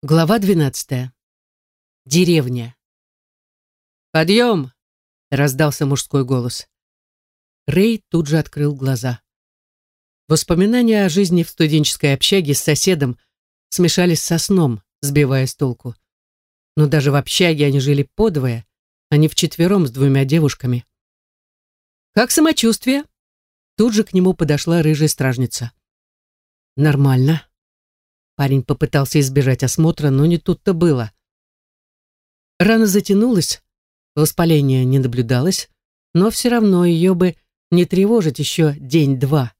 Глава двенадцатая. Деревня. «Подъем!» — раздался мужской голос. Рэй тут же открыл глаза. Воспоминания о жизни в студенческой общаге с соседом смешались со сном, сбивая с толку. Но даже в общаге они жили подвое, а не вчетвером с двумя девушками. «Как самочувствие?» Тут же к нему подошла рыжая стражница. «Нормально», Парень попытался избежать осмотра, но не тут-то было. Рана затянулась, воспаления не наблюдалось, но все равно ее бы не тревожить еще день-два.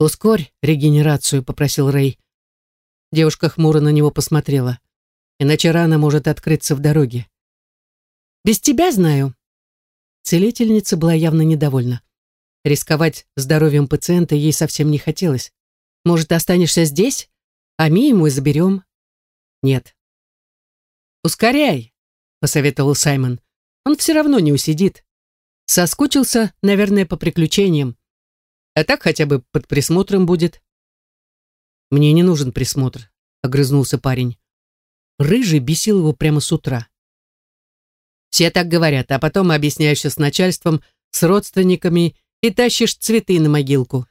«Ускорь регенерацию», — попросил Рэй. Девушка хмуро на него посмотрела. «Иначе рана может открыться в дороге». «Без тебя знаю». Целительница была явно недовольна. Рисковать здоровьем пациента ей совсем не хотелось. Может, останешься здесь, а Ми ему и заберем?» «Нет». «Ускоряй», — посоветовал Саймон. «Он все равно не усидит. Соскучился, наверное, по приключениям. А так хотя бы под присмотром будет». «Мне не нужен присмотр», — огрызнулся парень. Рыжий бесил его прямо с утра. Все так говорят, а потом объясняешься с начальством, с родственниками и тащишь цветы на могилку.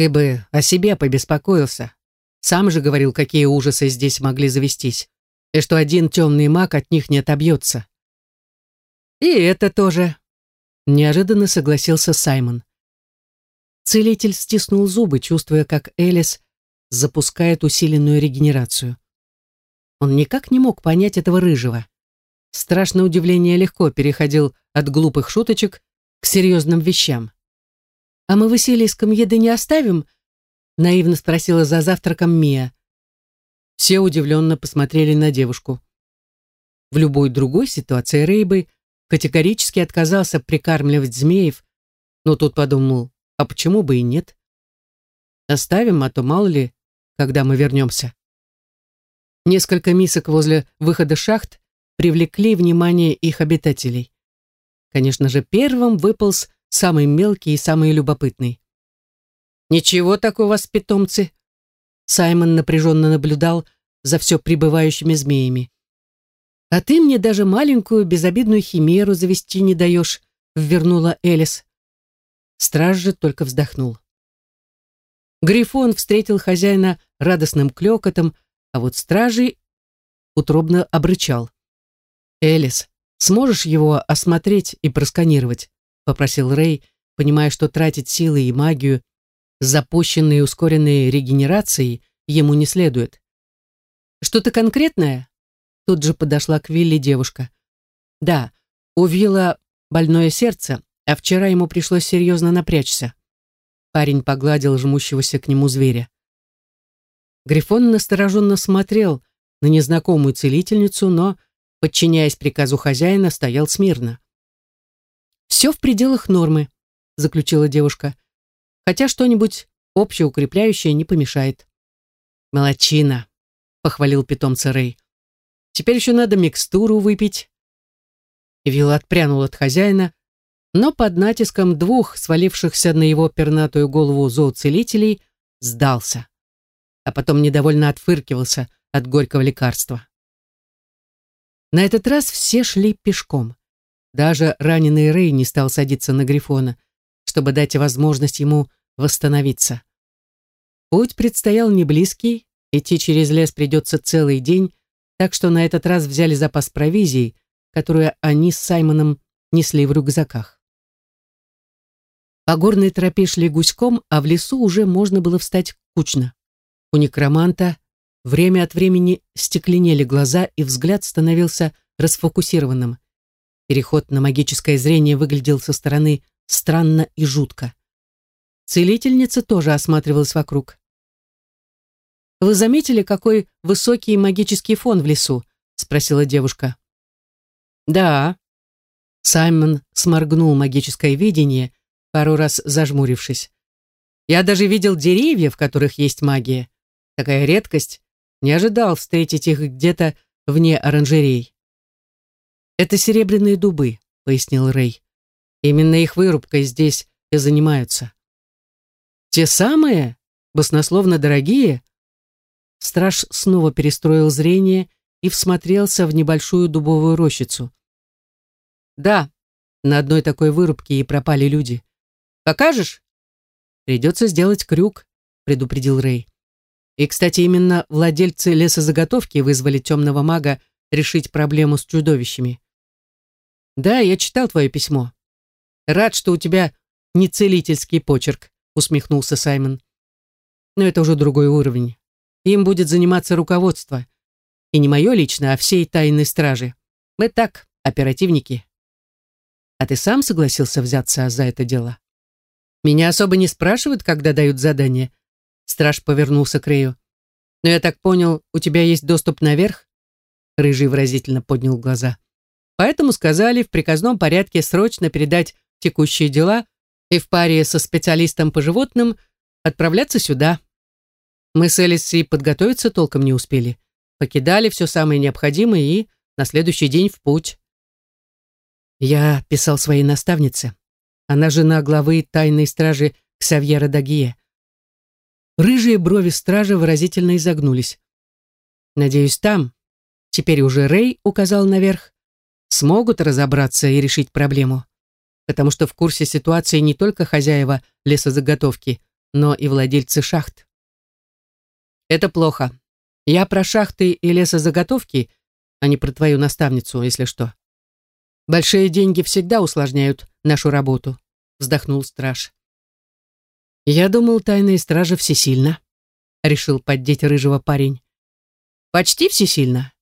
Ты бы о себе побеспокоился. Сам же говорил, какие ужасы здесь могли завестись, и что один темный маг от них не отобьется. И это тоже. Неожиданно согласился Саймон. Целитель стиснул зубы, чувствуя, как Элис запускает усиленную регенерацию. Он никак не мог понять этого рыжего. Страшное удивление легко переходил от глупых шуточек к серьезным вещам. «А мы Василиском еды не оставим?» наивно спросила за завтраком Мия. Все удивленно посмотрели на девушку. В любой другой ситуации Рейбы категорически отказался прикармливать змеев, но тут подумал, а почему бы и нет? Оставим, а то мало ли, когда мы вернемся. Несколько мисок возле выхода шахт привлекли внимание их обитателей. Конечно же, первым выполз самый мелкий и самый любопытный. «Ничего такого, вас, питомцы!» Саймон напряженно наблюдал за все прибывающими змеями. «А ты мне даже маленькую безобидную химеру завести не даешь», — ввернула Элис. Страж же только вздохнул. Грифон встретил хозяина радостным клёкотом, а вот стражей утробно обрычал. «Элис, сможешь его осмотреть и просканировать?» Попросил Рэй, понимая, что тратить силы и магию, запущенные и ускоренные регенерацией, ему не следует. «Что-то конкретное?» Тут же подошла к Вилли девушка. «Да, у Вилла больное сердце, а вчера ему пришлось серьезно напрячься». Парень погладил жмущегося к нему зверя. Грифон настороженно смотрел на незнакомую целительницу, но, подчиняясь приказу хозяина, стоял смирно. «Все в пределах нормы», — заключила девушка. «Хотя что-нибудь общеукрепляющее не помешает». «Молодчина», — похвалил питомца Рэй. «Теперь еще надо микстуру выпить». Вилла отпрянул от хозяина, но под натиском двух свалившихся на его пернатую голову зооцелителей сдался, а потом недовольно отфыркивался от горького лекарства. На этот раз все шли пешком. Даже раненый Рэй не стал садиться на Грифона, чтобы дать возможность ему восстановиться. Путь предстоял не близкий, идти через лес придется целый день, так что на этот раз взяли запас провизии, которую они с Саймоном несли в рюкзаках. По горной тропе шли гуськом, а в лесу уже можно было встать кучно. У некроманта время от времени стекленели глаза, и взгляд становился расфокусированным. Переход на магическое зрение выглядел со стороны странно и жутко. Целительница тоже осматривалась вокруг. «Вы заметили, какой высокий магический фон в лесу?» — спросила девушка. «Да». Саймон сморгнул магическое видение, пару раз зажмурившись. «Я даже видел деревья, в которых есть магия. Такая редкость. Не ожидал встретить их где-то вне оранжерей». «Это серебряные дубы», — пояснил Рэй. «Именно их вырубкой здесь и занимаются». «Те самые? Баснословно дорогие?» страж снова перестроил зрение и всмотрелся в небольшую дубовую рощицу. Да, на одной такой вырубке и пропали люди. Покажешь? Придется сделать крюк, предупредил Рэй. И, кстати, именно владельцы лесозаготовки вызвали темного мага решить проблему с чудовищами. Да, я читал твое письмо. Рад, что у тебя не целительский почерк, усмехнулся Саймон. Но это уже другой уровень. Им будет заниматься руководство. И не мое лично, а всей тайной стражи. Мы так, оперативники. А ты сам согласился взяться за это дело? Меня особо не спрашивают, когда дают задание. Страж повернулся к Рэю. Но я так понял, у тебя есть доступ наверх? Рыжий выразительно поднял глаза. Поэтому сказали в приказном порядке срочно передать текущие дела и в паре со специалистом по животным отправляться сюда. Мы с Элисой подготовиться толком не успели. Покидали все самое необходимое и на следующий день в путь. Я писал своей наставнице. Она жена главы тайной стражи Ксавьера Дагие. Рыжие брови стражи выразительно изогнулись. Надеюсь, там, теперь уже Рэй указал наверх, смогут разобраться и решить проблему. Потому что в курсе ситуации не только хозяева лесозаготовки, но и владельцы шахт. Это плохо. Я про шахты и лесозаготовки, а не про твою наставницу, если что. Большие деньги всегда усложняют нашу работу, вздохнул страж. Я думал, тайные стражи всесильна, решил поддеть рыжего парень. Почти всесильна.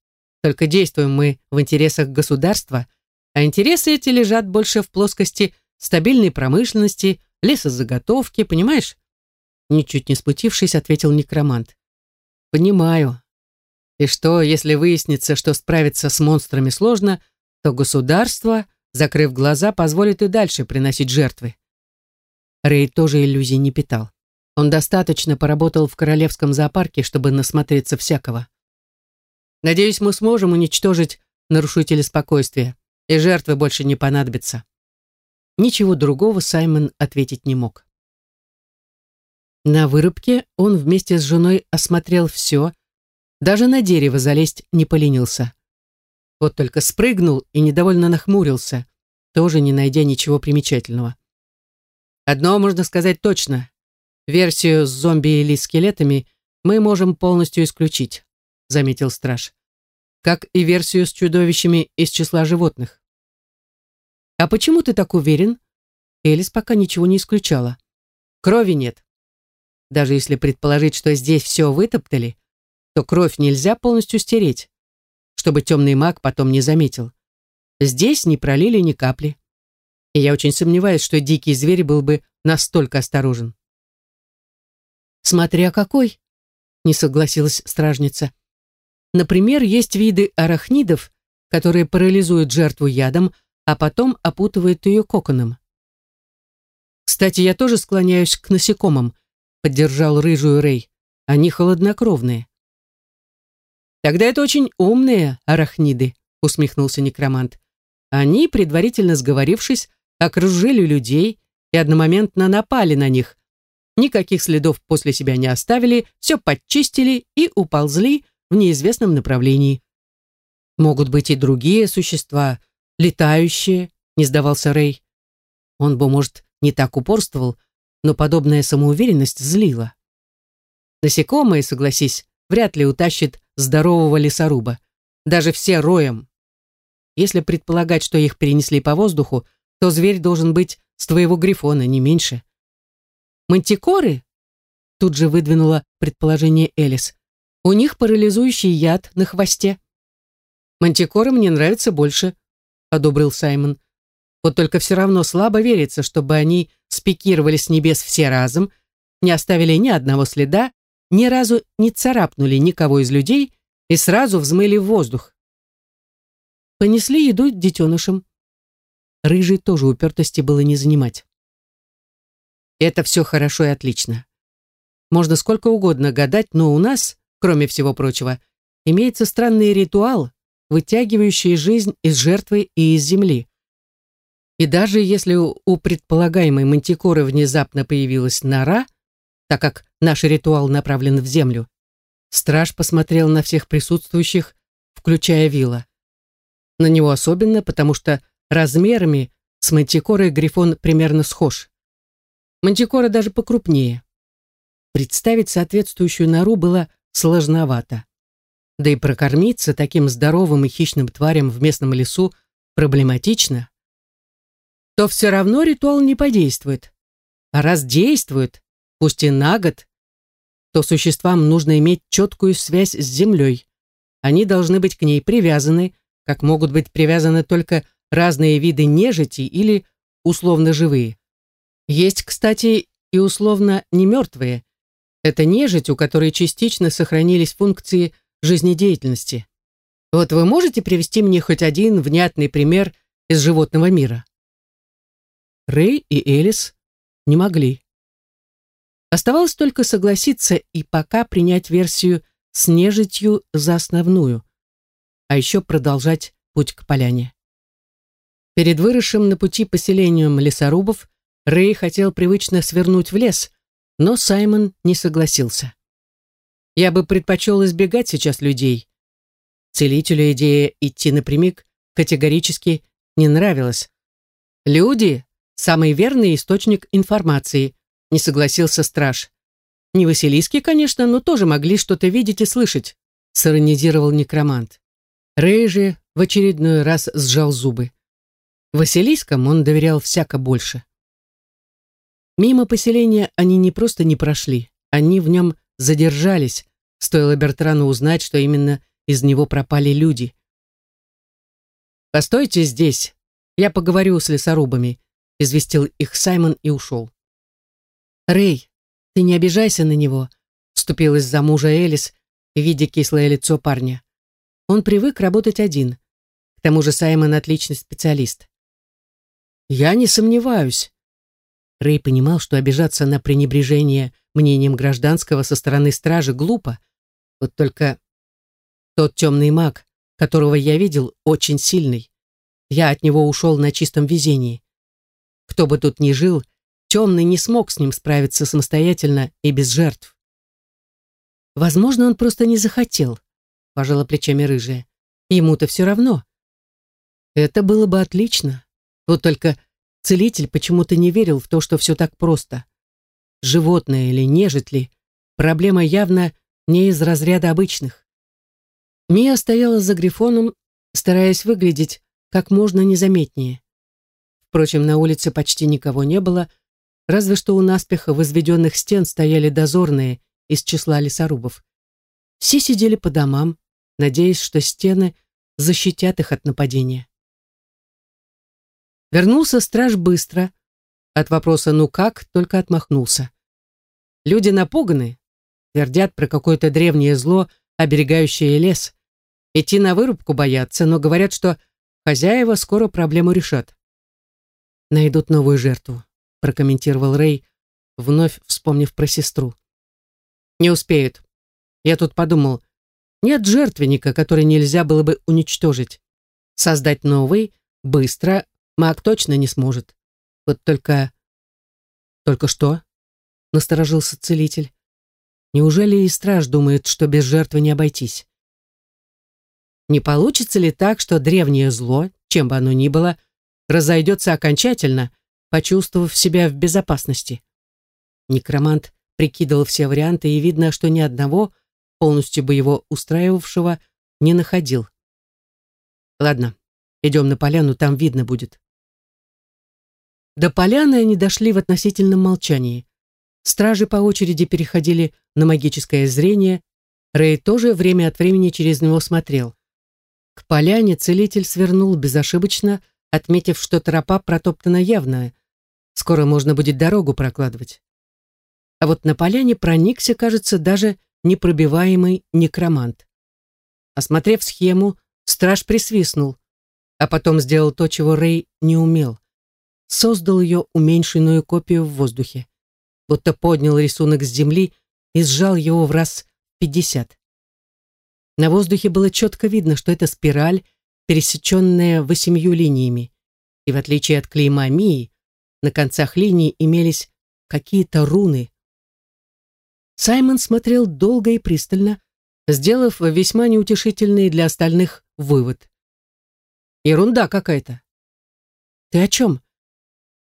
Только действуем мы в интересах государства, а интересы эти лежат больше в плоскости стабильной промышленности, лесозаготовки, понимаешь? Ничуть не спутившись, ответил некромант. Понимаю. И что, если выяснится, что справиться с монстрами сложно, то государство, закрыв глаза, позволит и дальше приносить жертвы. Рэй тоже иллюзий не питал. Он достаточно поработал в королевском зоопарке, чтобы насмотреться всякого. Надеюсь, мы сможем уничтожить нарушителя спокойствия, и жертвы больше не понадобятся. Ничего другого Саймон ответить не мог. На вырубке он вместе с женой осмотрел все, даже на дерево залезть не поленился. Вот только спрыгнул и недовольно нахмурился, тоже не найдя ничего примечательного. Одно можно сказать точно. Версию с зомби или скелетами мы можем полностью исключить, заметил страж. Как и версию с чудовищами из числа животных. А почему ты так уверен? Элис пока ничего не исключала. Крови нет. Даже если предположить, что здесь все вытоптали, то кровь нельзя полностью стереть, чтобы темный маг потом не заметил. Здесь не пролили ни капли. И я очень сомневаюсь, что дикий зверь был бы настолько осторожен. «Смотря какой», — не согласилась стражница. «Например, есть виды арахнидов, которые парализуют жертву ядом, а потом опутывают ее коконом. Кстати, я тоже склоняюсь к насекомым, поддержал рыжую Рэй. Они холоднокровные. Тогда это очень умные арахниды, усмехнулся некромант. Они, предварительно сговорившись, окружили людей и одномоментно напали на них. Никаких следов после себя не оставили, все подчистили и уползли в неизвестном направлении. Могут быть и другие существа, летающие, не сдавался Рэй. Он бы, может, не так упорствовал, но подобная самоуверенность злила. Насекомые, согласись, вряд ли утащит здорового лесоруба, даже все роем. Если предполагать, что их перенесли по воздуху, то зверь должен быть с твоего грифона, не меньше. Мантикоры? Тут же выдвинула предположение Элис. У них парализующий яд на хвосте. Мантикоры мне нравятся больше, одобрил Саймон. Вот только все равно слабо верится, чтобы они спикировали с небес все разом, не оставили ни одного следа, ни разу не царапнули никого из людей и сразу взмыли в воздух. Понесли еду детенышам. Рыжий тоже упертости было не занимать. Это все хорошо и отлично. Можно сколько угодно гадать, но у нас, кроме всего прочего, имеется странный ритуал, вытягивающий жизнь из жертвы и из земли. И даже если у предполагаемой мантикоры внезапно появилась нора, так как наш ритуал направлен в землю, Страж посмотрел на всех присутствующих, включая Вилла. На него особенно, потому что размерами с мантикорой Грифон примерно схож. Мантикора даже покрупнее. Представить соответствующую нору было сложновато. Да и прокормиться таким здоровым и хищным тварям в местном лесу проблематично. То все равно ритуал не подействует. А раз действует, пусть и на год, то существам нужно иметь четкую связь с землей. Они должны быть к ней привязаны, как могут быть привязаны только разные виды нежити или условно живые. Есть, кстати, и условно немертвые. Это нежить, у которой частично сохранились функции жизнедеятельности. Вот вы можете привести мне хоть один внятный пример из животного мира? Рэй и Элис не могли. Оставалось только согласиться и пока принять версию с нежитью за основную, а еще продолжать путь к поляне. Перед выросшим на пути поселением лесорубов Рэй хотел привычно свернуть в лес, но Саймон не согласился. Я бы предпочел избегать сейчас людей. Целителю идея идти напрямик категорически не нравилась. Люди — самый верный источник информации, не согласился страж. Не Василиски, конечно, но тоже могли что-то видеть и слышать, сиронизировал некромант. Рэй же в очередной раз сжал зубы. Василискам он доверял всяко больше. Мимо поселения они не просто не прошли, они в нем задержались, стоило Бертрану узнать, что именно из него пропали люди. «Постойте здесь, я поговорю с лесорубами», известил их Саймон и ушел. «Рэй, ты не обижайся на него», вступилась за мужа Элис, видя кислое лицо парня. Он привык работать один. К тому же Саймон отличный специалист. «Я не сомневаюсь». Рэй понимал, что обижаться на пренебрежение мнением гражданского со стороны стражи глупо. Вот только тот темный маг, которого я видел, очень сильный. Я от него ушел на чистом везении. Кто бы тут ни жил, Темный не смог с ним справиться самостоятельно и без жертв. Возможно, он просто не захотел, пожала плечами рыжая. Ему-то все равно. Это было бы отлично. Вот только целитель почему-то не верил в то, что все так просто. Животное или нежить ли, проблема явно не из разряда обычных. Мия стояла за грифоном, стараясь выглядеть как можно незаметнее. Впрочем, на улице почти никого не было, Разве что у наспеха возведенных стен стояли дозорные из числа лесорубов. Все сидели по домам, надеясь, что стены защитят их от нападения. Вернулся страж быстро. От вопроса «ну как?» только отмахнулся. Люди напуганы, твердят про какое-то древнее зло, оберегающее лес. Идти на вырубку боятся, но говорят, что хозяева скоро проблему решат. Найдут новую жертву прокомментировал Рэй, вновь вспомнив про сестру. Не успеют. Я тут подумал, нет жертвенника, который нельзя было бы уничтожить. Создать новый быстро маг точно не сможет. Вот только... Только что? Насторожился целитель. Неужели и страж думает, что без жертвы не обойтись? Не получится ли так, что древнее зло, чем бы оно ни было, разойдется окончательно, почувствовав себя в безопасности. Некромант прикидывал все варианты, и видно, что ни одного, полностью бы его устраивавшего, не находил. Ладно, идем на поляну, там видно будет. До поляны они дошли в относительном молчании. Стражи по очереди переходили на магическое зрение, Рэй тоже время от времени через него смотрел. К поляне целитель свернул безошибочно, отметив, что тропа протоптана явно, Скоро можно будет дорогу прокладывать. А вот на поляне проникся, кажется, даже непробиваемый некромант. Осмотрев схему, страж присвистнул, а потом сделал то, чего Рэй не умел. Создал ее уменьшенную копию в воздухе. Будто поднял рисунок с земли и сжал его в раз пятьдесят. На воздухе было четко видно, что это спираль, пересеченная восемью линиями. И в отличие от клейма Мии, на концах линий имелись какие-то руны. Саймон смотрел долго и пристально, сделав весьма неутешительный для остальных вывод. «Ерунда какая-то». «Ты о чем?»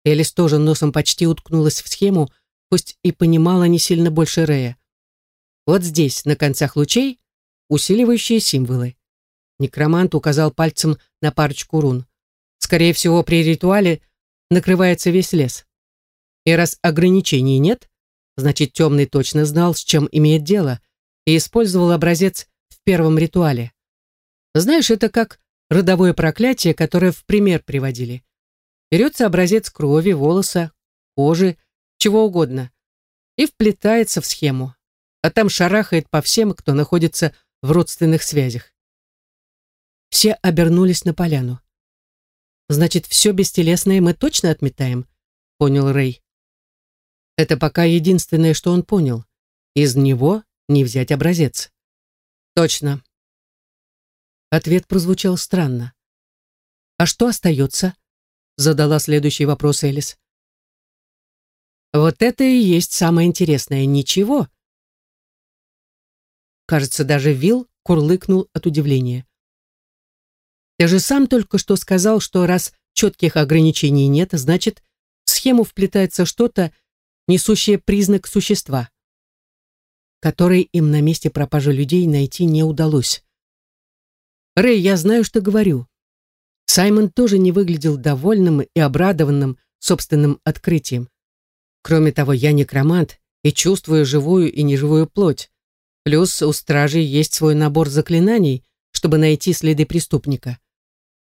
Элис тоже носом почти уткнулась в схему, пусть и понимала не сильно больше Рея. Вот здесь, на концах лучей, усиливающие символы. Некромант указал пальцем на парочку рун. Скорее всего, при ритуале накрывается весь лес. И раз ограничений нет, значит, темный точно знал, с чем имеет дело, и использовал образец в первом ритуале. Знаешь, это как родовое проклятие, которое в пример приводили. Берется образец крови, волоса, кожи, чего угодно, и вплетается в схему, а там шарахает по всем, кто находится в родственных связях. Все обернулись на поляну. «Значит, все бестелесное мы точно отметаем?» — понял Рэй. Это пока единственное, что он понял. Из него не взять образец. Точно. Ответ прозвучал странно. А что остается? Задала следующий вопрос Элис. Вот это и есть самое интересное. Ничего. Кажется, даже Вил курлыкнул от удивления. Ты же сам только что сказал, что раз четких ограничений нет, значит, в схему вплетается что-то, несущее признак существа, который им на месте пропажи людей найти не удалось. «Рэй, я знаю, что говорю». Саймон тоже не выглядел довольным и обрадованным собственным открытием. Кроме того, я некромант и чувствую живую и неживую плоть. Плюс у стражей есть свой набор заклинаний, чтобы найти следы преступника.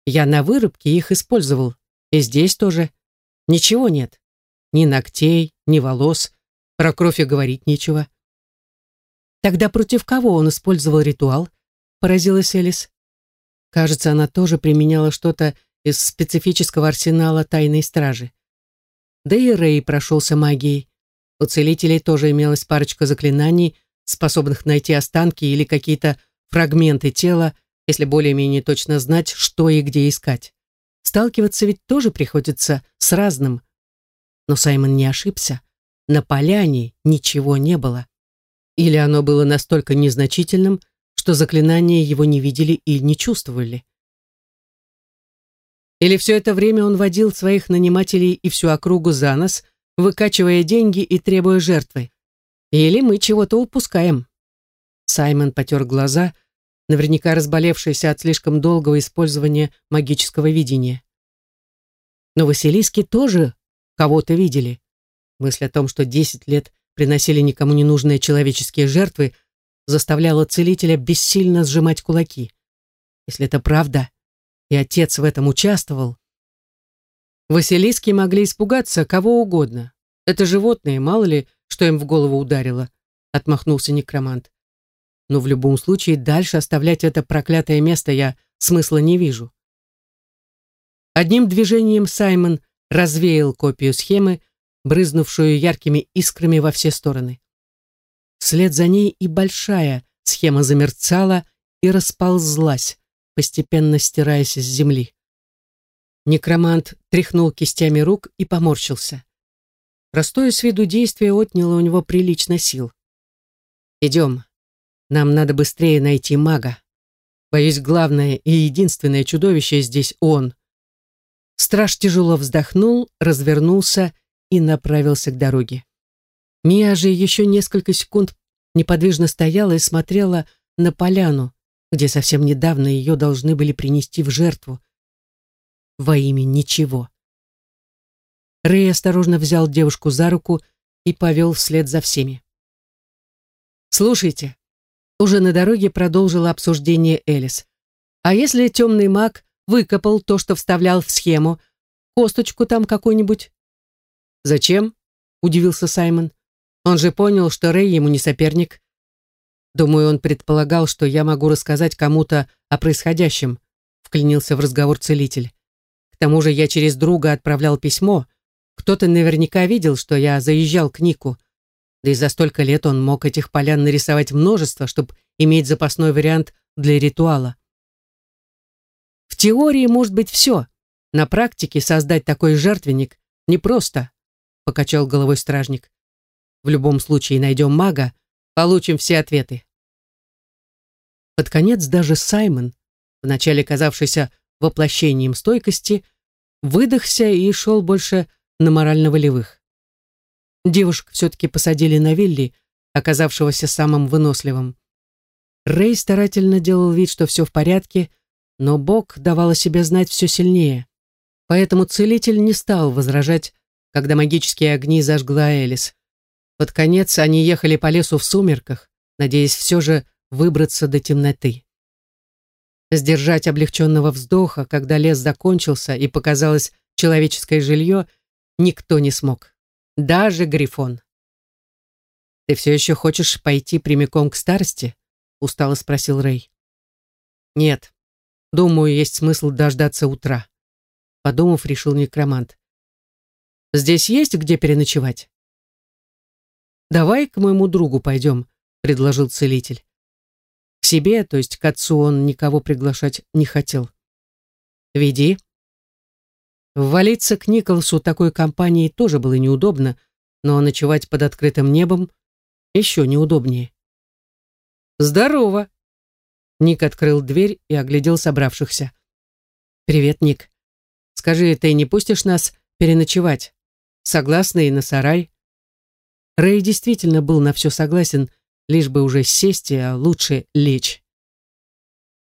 Я на вырубке их использовал, и здесь тоже. Ничего нет. Ни ногтей, ни волос. Про кровь и говорить нечего. Тогда против кого он использовал ритуал? Поразилась Элис. Кажется, она тоже применяла что-то из специфического арсенала тайной стражи. Да и Рэй прошелся магией. У целителей тоже имелась парочка заклинаний, способных найти останки или какие-то фрагменты тела, если более-менее точно знать, что и где искать. Сталкиваться ведь тоже приходится с разным, но Саймон не ошибся. На поляне ничего не было. Или оно было настолько незначительным, что заклинания его не видели и не чувствовали. Или все это время он водил своих нанимателей и всю округу за нос, выкачивая деньги и требуя жертвы. Или мы чего-то упускаем. Саймон потер глаза, наверняка разболевшийся от слишком долгого использования магического видения. Но Василиски тоже кого-то видели. Мысль о том, что 10 лет приносили никому не нужные человеческие жертвы, заставляла целителя бессильно сжимать кулаки. Если это правда, и отец в этом участвовал, Василиски могли испугаться кого угодно. Это животные, мало ли, что им в голову ударило, отмахнулся некромант. Но в любом случае дальше оставлять это проклятое место я смысла не вижу. Одним движением Саймон развеял копию схемы, брызнувшую яркими искрами во все стороны. Вслед за ней и большая схема замерцала и расползлась, постепенно стираясь с земли. Некромант тряхнул кистями рук и поморщился. Простое с виду действие отняло у него прилично сил. «Идем. Нам надо быстрее найти мага. Боюсь, главное и единственное чудовище здесь он. Страж тяжело вздохнул, развернулся и направился к дороге. Мия же еще несколько секунд неподвижно стояла и смотрела на поляну, где совсем недавно ее должны были принести в жертву. Во имя ничего. Рэй осторожно взял девушку за руку и повел вслед за всеми. «Слушайте», — уже на дороге продолжила обсуждение Элис, «а если темный маг выкопал то, что вставлял в схему. Косточку там какую-нибудь. «Зачем?» — удивился Саймон. «Он же понял, что Рэй ему не соперник. Думаю, он предполагал, что я могу рассказать кому-то о происходящем», — вклинился в разговор целитель. «К тому же я через друга отправлял письмо. Кто-то наверняка видел, что я заезжал к Нику. Да и за столько лет он мог этих полян нарисовать множество, чтобы иметь запасной вариант для ритуала теории может быть все. На практике создать такой жертвенник непросто, покачал головой стражник. В любом случае найдем мага, получим все ответы. Под конец даже Саймон, вначале казавшийся воплощением стойкости, выдохся и шел больше на морально-волевых. Девушек все-таки посадили на Вилли, оказавшегося самым выносливым. Рэй старательно делал вид, что все в порядке, но Бог давал о себе знать все сильнее. Поэтому целитель не стал возражать, когда магические огни зажгла Элис. Под конец они ехали по лесу в сумерках, надеясь все же выбраться до темноты. Сдержать облегченного вздоха, когда лес закончился и показалось человеческое жилье, никто не смог. Даже Грифон. «Ты все еще хочешь пойти прямиком к старости?» — устало спросил Рэй. «Нет. Думаю, есть смысл дождаться утра», — подумав, решил некромант. «Здесь есть где переночевать?» «Давай к моему другу пойдем», — предложил целитель. К себе, то есть к отцу, он никого приглашать не хотел. «Веди». Ввалиться к Николасу такой компании тоже было неудобно, но ночевать под открытым небом еще неудобнее. «Здорово!» Ник открыл дверь и оглядел собравшихся. «Привет, Ник. Скажи, ты не пустишь нас переночевать? Согласна и на сарай?» Рэй действительно был на все согласен, лишь бы уже сесть, а лучше лечь.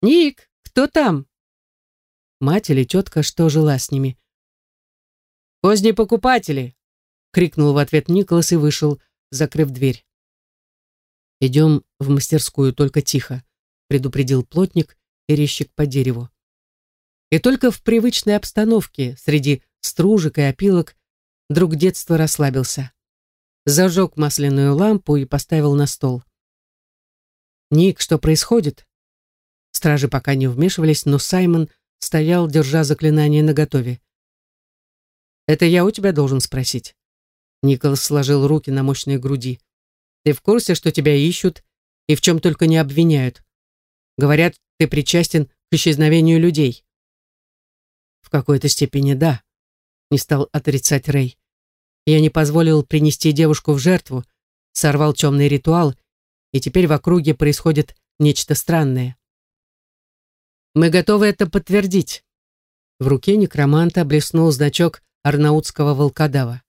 «Ник, кто там?» Мать или тетка, что жила с ними. «Поздние покупатели!» — крикнул в ответ Николас и вышел, закрыв дверь. «Идем в мастерскую, только тихо», — предупредил плотник и резчик по дереву. И только в привычной обстановке, среди стружек и опилок, друг детства расслабился зажег масляную лампу и поставил на стол. «Ник, что происходит?» Стражи пока не вмешивались, но Саймон стоял, держа заклинание наготове. «Это я у тебя должен спросить». Николас сложил руки на мощной груди. «Ты в курсе, что тебя ищут и в чем только не обвиняют? Говорят, ты причастен к исчезновению людей». «В какой-то степени да», — не стал отрицать Рэй. Я не позволил принести девушку в жертву, сорвал темный ритуал, и теперь в округе происходит нечто странное. Мы готовы это подтвердить. В руке некроманта блеснул значок арнаутского волкодава.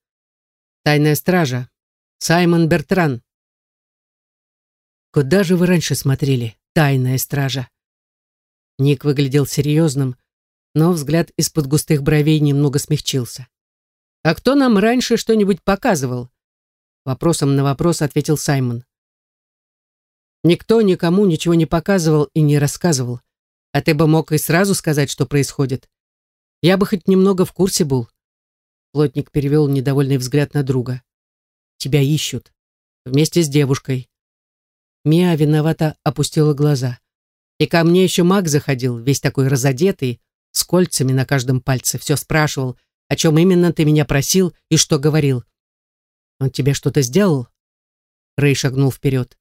Тайная стража. Саймон Бертран. Куда же вы раньше смотрели, тайная стража? Ник выглядел серьезным, но взгляд из-под густых бровей немного смягчился. «А кто нам раньше что-нибудь показывал?» Вопросом на вопрос ответил Саймон. «Никто никому ничего не показывал и не рассказывал. А ты бы мог и сразу сказать, что происходит. Я бы хоть немного в курсе был». Плотник перевел недовольный взгляд на друга. «Тебя ищут. Вместе с девушкой». Мия виновато опустила глаза. И ко мне еще маг заходил, весь такой разодетый, с кольцами на каждом пальце, все спрашивал, о чем именно ты меня просил и что говорил. Он тебе что-то сделал? Рэй шагнул вперед.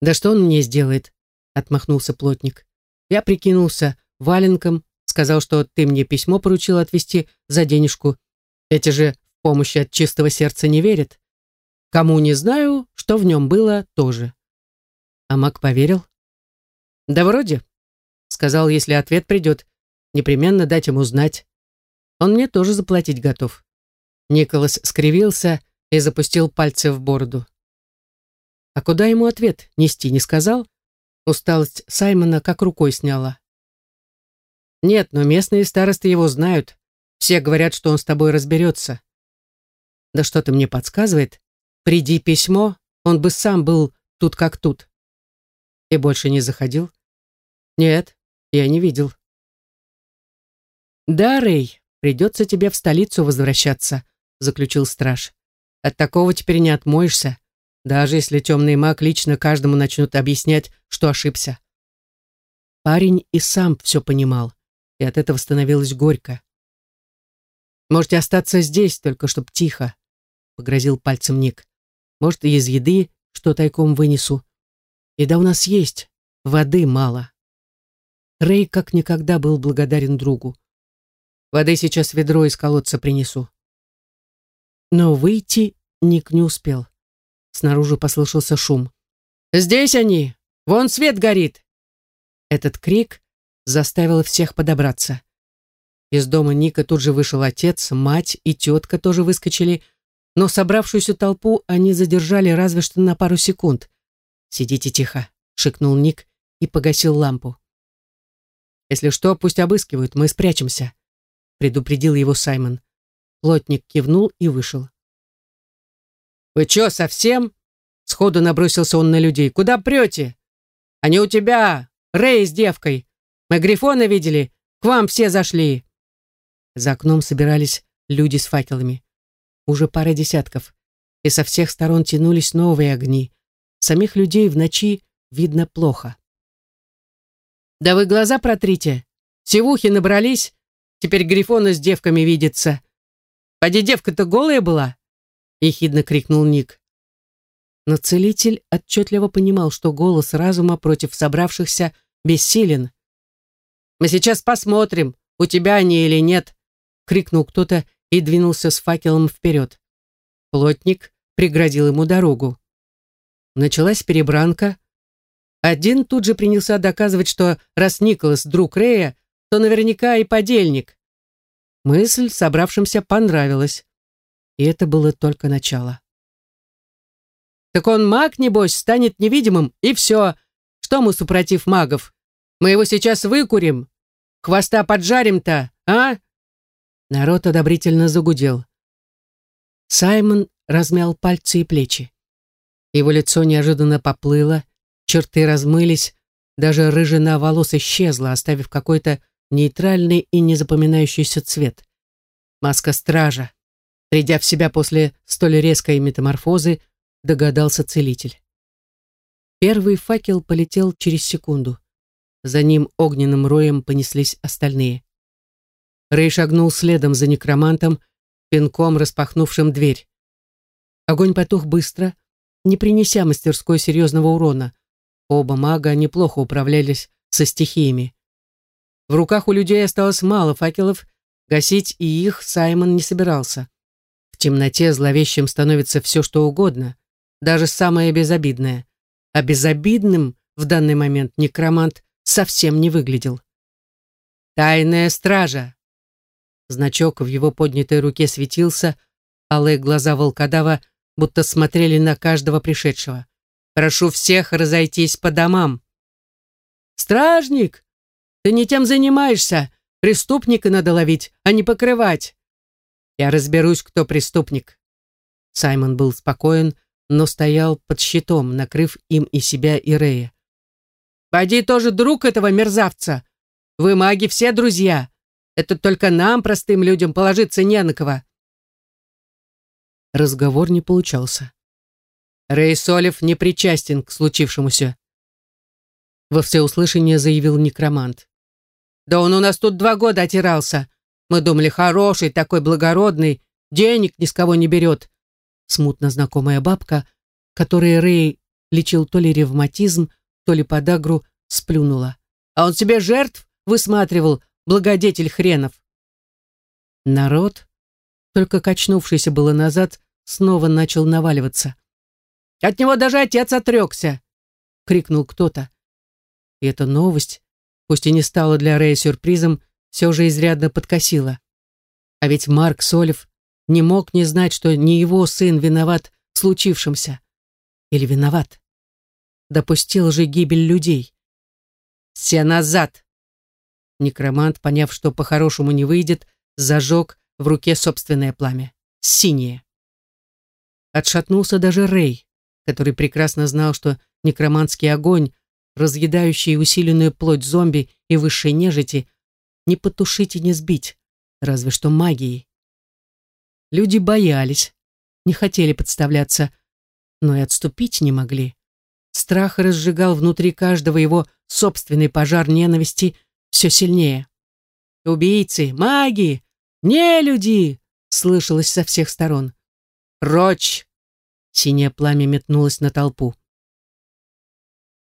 Да что он мне сделает? Отмахнулся плотник. Я прикинулся валенком, сказал, что ты мне письмо поручил отвезти за денежку. Эти же в помощи от чистого сердца не верят. Кому не знаю, что в нем было, тоже. А маг поверил? Да вроде. Сказал, если ответ придет, непременно дать ему знать. Он мне тоже заплатить готов. Николас скривился и запустил пальцы в бороду. А куда ему ответ нести не сказал? Усталость Саймона как рукой сняла. Нет, но местные старосты его знают. Все говорят, что он с тобой разберется. Да что-то мне подсказывает. Приди письмо, он бы сам был тут как тут. И больше не заходил? Нет, я не видел. Да, Рэй, Придется тебе в столицу возвращаться», — заключил страж. «От такого теперь не отмоешься, даже если темный маг лично каждому начнет объяснять, что ошибся». Парень и сам все понимал, и от этого становилось горько. «Можете остаться здесь, только чтоб тихо», — погрозил пальцем Ник. «Может, и из еды что тайком вынесу. Еда у нас есть, воды мало». Рэй как никогда был благодарен другу. Воды сейчас ведро из колодца принесу. Но выйти Ник не успел. Снаружи послышался шум. «Здесь они! Вон свет горит!» Этот крик заставил всех подобраться. Из дома Ника тут же вышел отец, мать и тетка тоже выскочили, но собравшуюся толпу они задержали разве что на пару секунд. «Сидите тихо», — шикнул Ник и погасил лампу. «Если что, пусть обыскивают, мы спрячемся», — предупредил его Саймон. Плотник кивнул и вышел. «Вы чё, совсем?» Сходу набросился он на людей. «Куда прете? Они у тебя, Рэй с девкой. Мы Грифона видели, к вам все зашли». За окном собирались люди с факелами. Уже пара десятков. И со всех сторон тянулись новые огни. Самих людей в ночи видно плохо. «Да вы глаза протрите. Севухи набрались. Теперь Грифона с девками видится. Поди девка-то голая была?» Ехидно крикнул Ник. Но целитель отчетливо понимал, что голос разума против собравшихся бессилен. «Мы сейчас посмотрим, у тебя они или нет», крикнул кто-то и двинулся с факелом вперед. Плотник преградил ему дорогу. Началась перебранка. Один тут же принялся доказывать, что раз Николас друг Рея, то наверняка и подельник. Мысль собравшимся понравилась. И это было только начало. «Так он маг, небось, станет невидимым, и все. Что мы супротив магов? Мы его сейчас выкурим. Хвоста поджарим-то, а?» Народ одобрительно загудел. Саймон размял пальцы и плечи. Его лицо неожиданно поплыло, черты размылись, даже рыжина волос исчезла, оставив какой-то нейтральный и незапоминающийся цвет. Маска стража. Придя в себя после столь резкой метаморфозы, догадался целитель. Первый факел полетел через секунду. За ним огненным роем понеслись остальные. Рэй шагнул следом за некромантом, пинком распахнувшим дверь. Огонь потух быстро, не принеся мастерской серьезного урона. Оба мага неплохо управлялись со стихиями. В руках у людей осталось мало факелов, гасить и их Саймон не собирался. В темноте зловещим становится все, что угодно, даже самое безобидное. А безобидным в данный момент некромант совсем не выглядел. «Тайная стража!» Значок в его поднятой руке светился, алые глаза волкодава будто смотрели на каждого пришедшего. «Прошу всех разойтись по домам!» «Стражник! Ты не тем занимаешься! Преступника надо ловить, а не покрывать!» «Я разберусь, кто преступник!» Саймон был спокоен, но стоял под щитом, накрыв им и себя, и Рея. «Поди тоже друг этого мерзавца! Вы, маги, все друзья! Это только нам, простым людям, положиться не на кого. Разговор не получался. Рэй Солев не причастен к случившемуся. Во всеуслышание заявил некромант. Да он у нас тут два года отирался. Мы думали, хороший, такой благородный, денег ни с кого не берет. Смутно знакомая бабка, которой Рэй лечил то ли ревматизм, то ли подагру, сплюнула. А он себе жертв высматривал, благодетель хренов. Народ, только качнувшийся было назад, снова начал наваливаться. «От него даже отец отрекся!» — крикнул кто-то. И эта новость, пусть и не стала для Рэя сюрпризом, все же изрядно подкосила. А ведь Марк Солев не мог не знать, что не его сын виноват в случившемся. Или виноват. Допустил же гибель людей. «Все назад!» Некромант, поняв, что по-хорошему не выйдет, зажег в руке собственное пламя. Синее. Отшатнулся даже Рэй, который прекрасно знал, что некроманский огонь, разъедающий усиленную плоть зомби и высшей нежити, не потушить и не сбить, разве что магией. Люди боялись, не хотели подставляться, но и отступить не могли. Страх разжигал внутри каждого его собственный пожар ненависти все сильнее. «Убийцы! Маги! Не люди!» слышалось со всех сторон. «Прочь!» Синее пламя метнулось на толпу.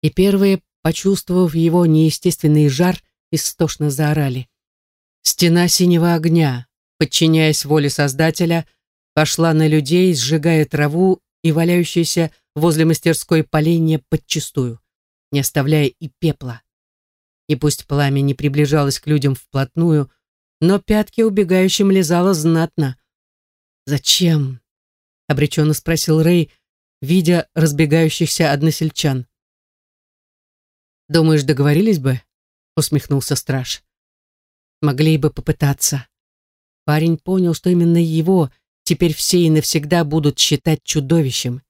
И первые, почувствовав его неестественный жар, истошно заорали. Стена синего огня, подчиняясь воле Создателя, пошла на людей, сжигая траву и валяющуюся возле мастерской поленья подчистую, не оставляя и пепла. И пусть пламя не приближалось к людям вплотную, но пятки убегающим лизало знатно. «Зачем?» — обреченно спросил Рэй, видя разбегающихся односельчан. «Думаешь, договорились бы?» — усмехнулся страж. «Могли бы попытаться». Парень понял, что именно его теперь все и навсегда будут считать чудовищем.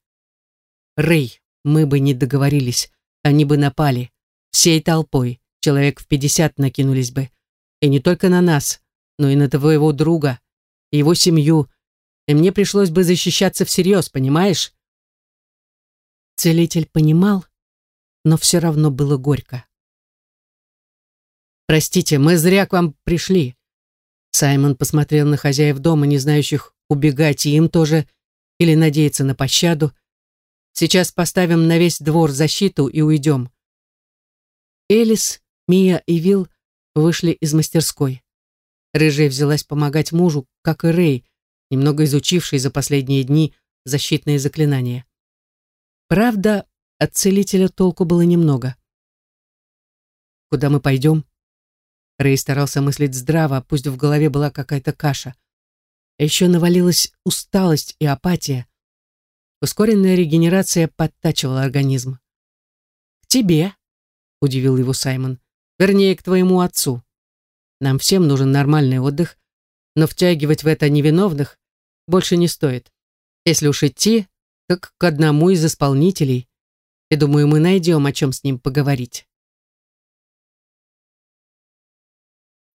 «Рэй, мы бы не договорились, они бы напали. Всей толпой, человек в пятьдесят накинулись бы. И не только на нас, но и на твоего друга, его семью, и мне пришлось бы защищаться всерьез, понимаешь?» Целитель понимал, но все равно было горько. «Простите, мы зря к вам пришли». Саймон посмотрел на хозяев дома, не знающих, убегать и им тоже, или надеяться на пощаду. «Сейчас поставим на весь двор защиту и уйдем». Элис, Мия и Вил вышли из мастерской. Рыжая взялась помогать мужу, как и Рэй, немного изучивший за последние дни защитные заклинания. Правда, от целителя толку было немного. «Куда мы пойдем?» Рэй старался мыслить здраво, пусть в голове была какая-то каша. А еще навалилась усталость и апатия. Ускоренная регенерация подтачивала организм. «К тебе», — удивил его Саймон. «Вернее, к твоему отцу. Нам всем нужен нормальный отдых, но втягивать в это невиновных больше не стоит. Если уж идти, так к одному из исполнителей. И думаю, мы найдем, о чем с ним поговорить.